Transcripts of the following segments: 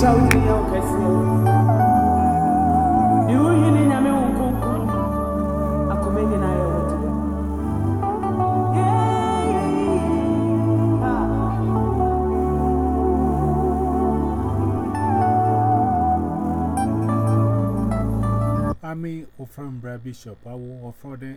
kyɛ wo nyini Bishop, I will offer the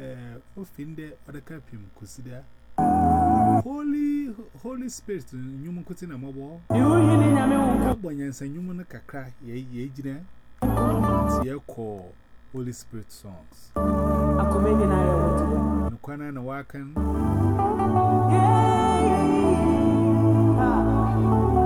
Eh, ofinde odakapim kusida. Holy holy spirit nyumu kuti na mabo yuhini nyame wonka bonyansa nyumu na kakra ye ye jina tie ko holy spirit songs. Akomenye na ya wote nukwana na wakan. Yeah, yeah, yeah. Ah.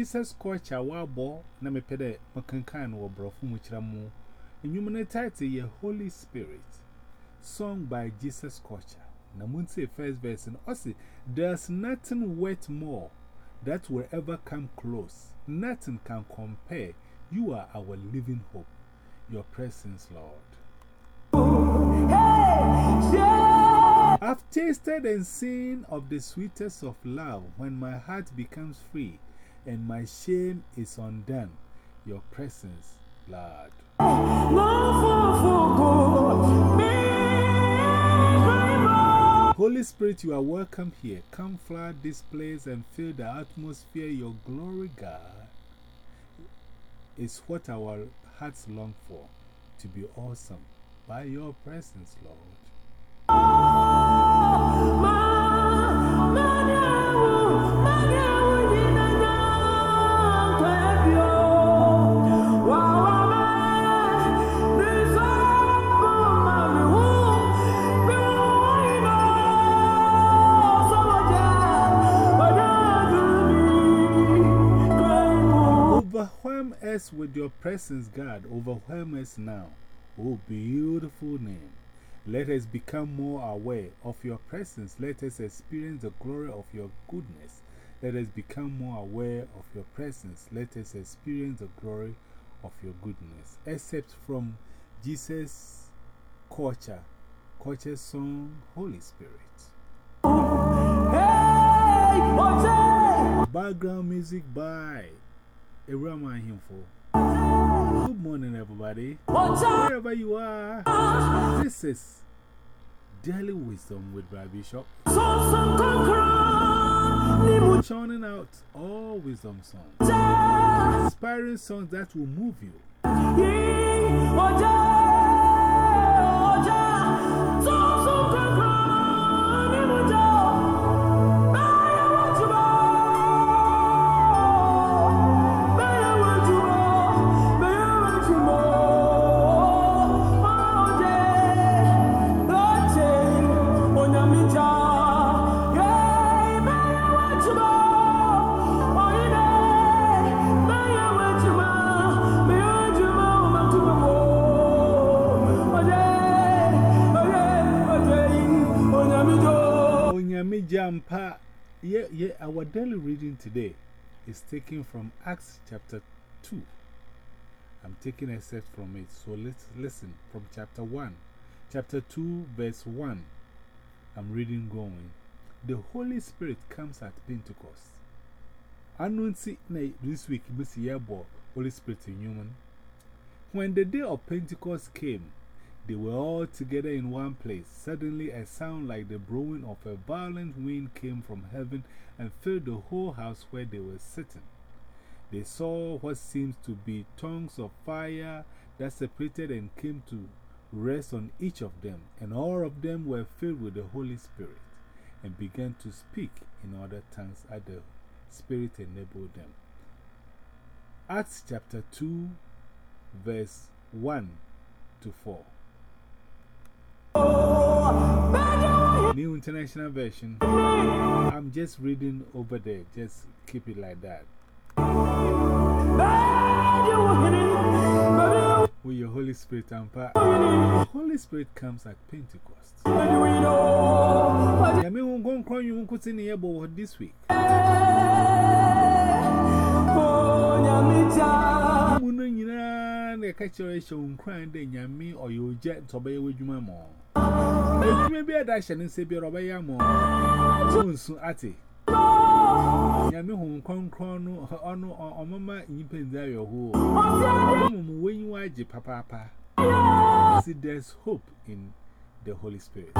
Jesus culture wa bo na me pede makankan wo brofu mu kira mu. Enyum ne title ye Holy Spirit song by Jesus culture. Na first verse and also there's nothing worth more that will ever come close. Nothing can compare. You are our living hope. Your presence Lord. I've tasted and seen of the sweetest of love when my heart becomes free and my shame is undone. Your presence, Lord. Holy Spirit, you are welcome here. Come flood this place and fill the atmosphere. Your glory, God, is what our hearts long for to be awesome by your presence, Lord. Overwhelm us with your presence, God. Overwhelm us now. Oh, beautiful name. Let us become more aware of your presence. Let us experience the glory of your goodness. Let us become more aware of your presence. Let us experience the glory of your goodness. Except from Jesus' culture, culture song, Holy Spirit. Background music by Irama Himfo. Good morning, everybody. Wherever you are, this is Daily Wisdom with Braa Bishop. Churning out all wisdom songs, inspiring songs that will move you. Jampa, yeah, yeah, our daily reading today is taken from Acts chapter 2. I'm taking a set from it, so let's listen from chapter 1. Chapter 2, verse 1. I'm reading going. The Holy Spirit comes at Pentecost. Announcing this week, Miss Yabo, Holy Spirit in human. When the day of Pentecost came, They were all together in one place. Suddenly, a sound like the blowing of a violent wind came from heaven and filled the whole house where they were sitting. They saw what seemed to be tongues of fire that separated and came to rest on each of them, and all of them were filled with the Holy Spirit and began to speak in other tongues as the Spirit enabled them. Acts chapter 2, verse 1 to 4. New International Version. I'm just reading over there. Just keep it like that. With your Holy Spirit and Holy Spirit comes at Pentecost. I mean, we're going to cry you in the about this week. Muno nyina na ka chere she unkran de nyame oyoje You may dash and say, Be a robber, yam soon at. Yammy home, con crono, honor or mamma, you pin there your hole. When you are J. Papa, see, there's hope in the Holy Spirit.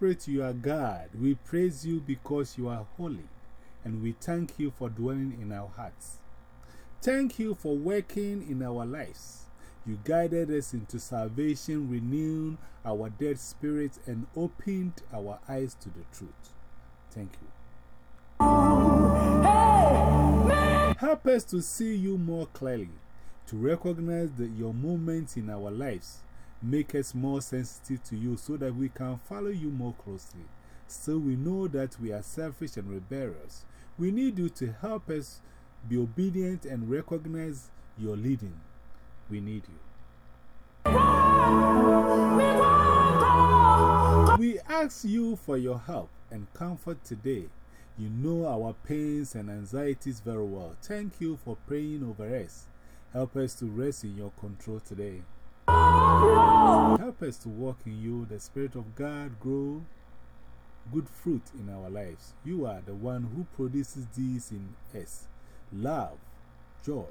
Spirit, you are God. We praise you because you are holy, and we thank you for dwelling in our hearts. Thank you for working in our lives. You guided us into salvation, renewed our dead spirits, and opened our eyes to the truth. Thank you. Help us to see you more clearly, to recognize that your movements in our lives make us more sensitive to you so that we can follow you more closely. So we know that we are selfish and rebellious. We need you to help us be obedient and recognize your leading. We need you. We ask you for your help and comfort today. You know our pains and anxieties very well. Thank you for praying over us. Help us to rest in your control today. Help us to walk in you, the Spirit of God, grow good fruit in our lives. You are the one who produces these in us love, joy,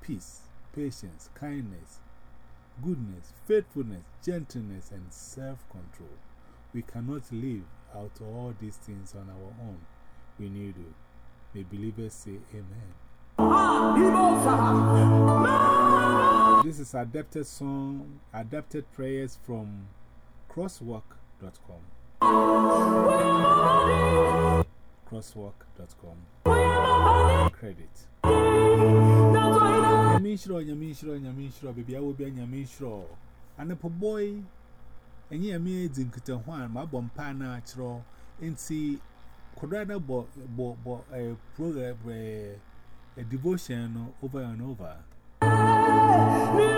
peace, patience, kindness, goodness, faithfulness, gentleness, and self control. We cannot live out all these things on our own. We need you. May believers say Amen. Ah, This is adapted song, adapted prayers from crosswalk.com. Crosswalk.com. Credit. Yamishro, Yamishro, Yamishro, baby, I will be Yamishro. And a boy, and ye amazing Kutan, my bompana, chro, and see, could rather bo a eh, program, eh, a devotion over and over.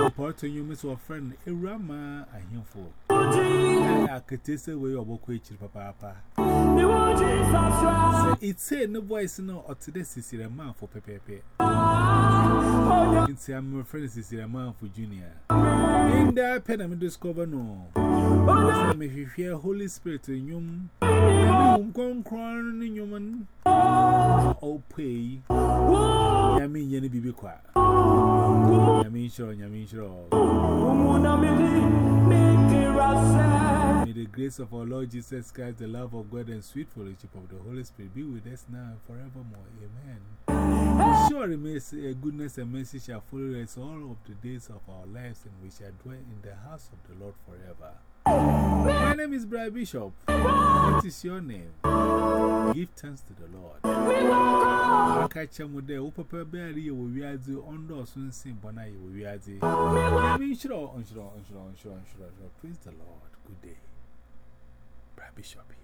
Report to you, Miss or friend, a rama, hear for. I could taste away of what papa. It's a no voice no or today is a man for Pepe. It's a my friend is a man for Junior. In that pen, I'm discover no. If you hear Holy Spirit in you, I'm going crying in human. Oh, pay. Yami, Yenny Bibi Qua. Yamin sure, Yamin sure. May the grace of our Lord Jesus Christ, the love of God, and sweet fellowship of the Holy Spirit be with us now and forevermore. Amen. Surely, mercy, eh, goodness and mercy shall follow us all of the days of our lives, and we shall dwell in the house of the Lord forever. My name is Brian Bishop. What is your name? Give thanks to the Lord. I catch him with the Upper Berry, we are the under soon sing Bonai, we are the. I mean, sure, unsure, unsure, unsure, unsure. Praise the Lord. Good day. Brian Bishop here.